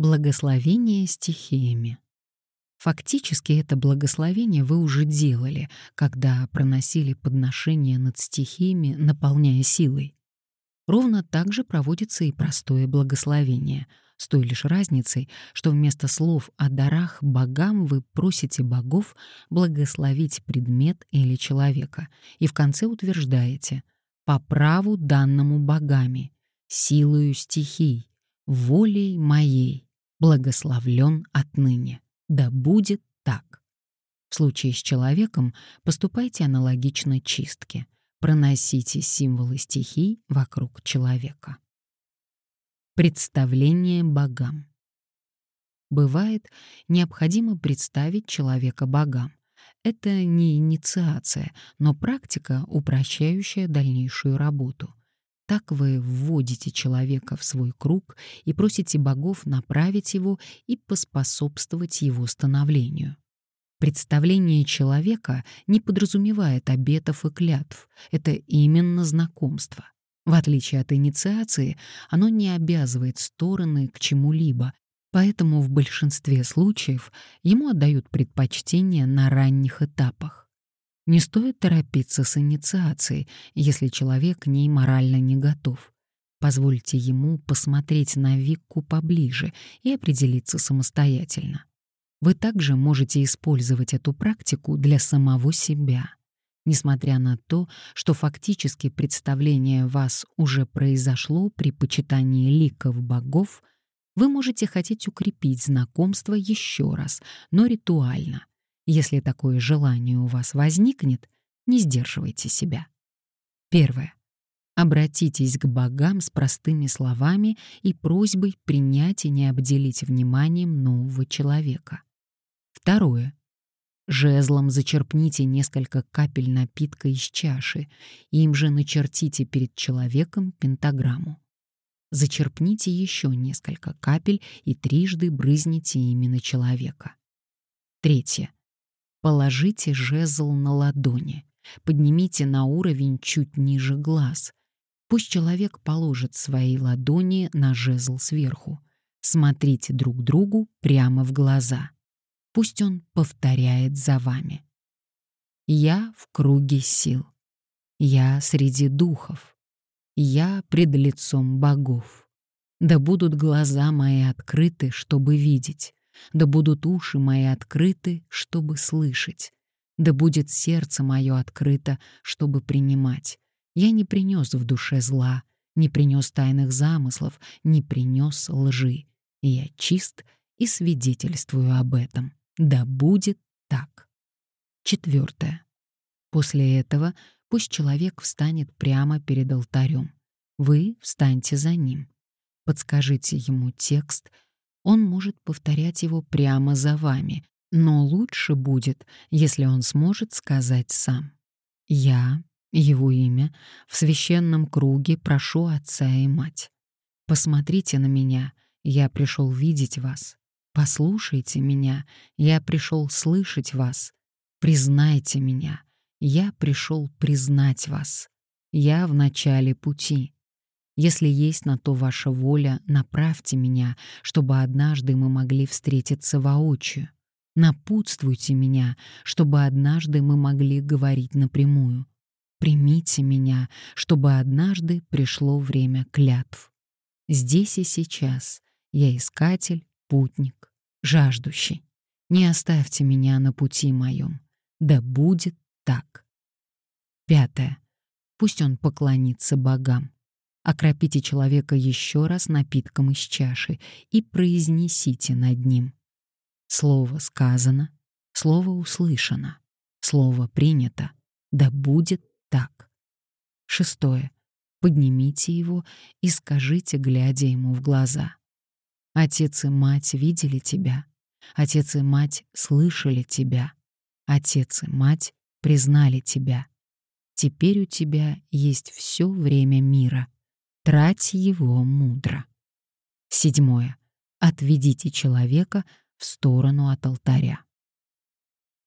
Благословение стихиями. Фактически это благословение вы уже делали, когда проносили подношение над стихиями, наполняя силой. Ровно так же проводится и простое благословение, с той лишь разницей, что вместо слов о дарах богам вы просите богов благословить предмет или человека, и в конце утверждаете «по праву данному богами, силою стихий, волей моей, благословлен отныне» да будет так. В случае с человеком поступайте аналогично чистке. Проносите символы стихий вокруг человека. Представление богам. Бывает, необходимо представить человека богам. Это не инициация, но практика, упрощающая дальнейшую работу. Так вы вводите человека в свой круг и просите богов направить его и поспособствовать его становлению. Представление человека не подразумевает обетов и клятв, это именно знакомство. В отличие от инициации, оно не обязывает стороны к чему-либо, поэтому в большинстве случаев ему отдают предпочтение на ранних этапах. Не стоит торопиться с инициацией, если человек к ней морально не готов. Позвольте ему посмотреть на Викку поближе и определиться самостоятельно. Вы также можете использовать эту практику для самого себя. Несмотря на то, что фактически представление вас уже произошло при почитании ликов богов, вы можете хотеть укрепить знакомство еще раз, но ритуально, если такое желание у вас возникнет, не сдерживайте себя. Первое. Обратитесь к богам с простыми словами и просьбой принять и не обделить вниманием нового человека. Второе. Жезлом зачерпните несколько капель напитка из чаши, им же начертите перед человеком пентаграмму. Зачерпните еще несколько капель и трижды брызните ими на человека. Третье. Положите жезл на ладони, поднимите на уровень чуть ниже глаз. Пусть человек положит свои ладони на жезл сверху. Смотрите друг другу прямо в глаза. Пусть он повторяет за вами. Я в круге сил. Я среди духов. Я пред лицом богов. Да будут глаза мои открыты, чтобы видеть да будут уши мои открыты, чтобы слышать, да будет сердце мое открыто, чтобы принимать. Я не принес в душе зла, не принес тайных замыслов, не принес лжи. Я чист и свидетельствую об этом. Да будет так. Четвертое. После этого пусть человек встанет прямо перед алтарем. Вы встаньте за ним. Подскажите ему текст — он может повторять его прямо за вами, но лучше будет, если он сможет сказать сам. «Я, его имя, в священном круге прошу отца и мать. Посмотрите на меня, я пришел видеть вас. Послушайте меня, я пришел слышать вас. Признайте меня, я пришел признать вас. Я в начале пути. Если есть на то ваша воля, направьте меня, чтобы однажды мы могли встретиться воочию. Напутствуйте меня, чтобы однажды мы могли говорить напрямую. Примите меня, чтобы однажды пришло время клятв. Здесь и сейчас я искатель, путник, жаждущий. Не оставьте меня на пути моем. Да будет так. Пятое. Пусть он поклонится богам. Окропите человека еще раз напитком из чаши и произнесите над ним. Слово сказано, слово услышано, слово принято, да будет так. Шестое. Поднимите его и скажите, глядя ему в глаза. Отец и мать видели тебя. Отец и мать слышали тебя. Отец и мать признали тебя. Теперь у тебя есть все время мира — Трать его мудро. Седьмое. Отведите человека в сторону от алтаря.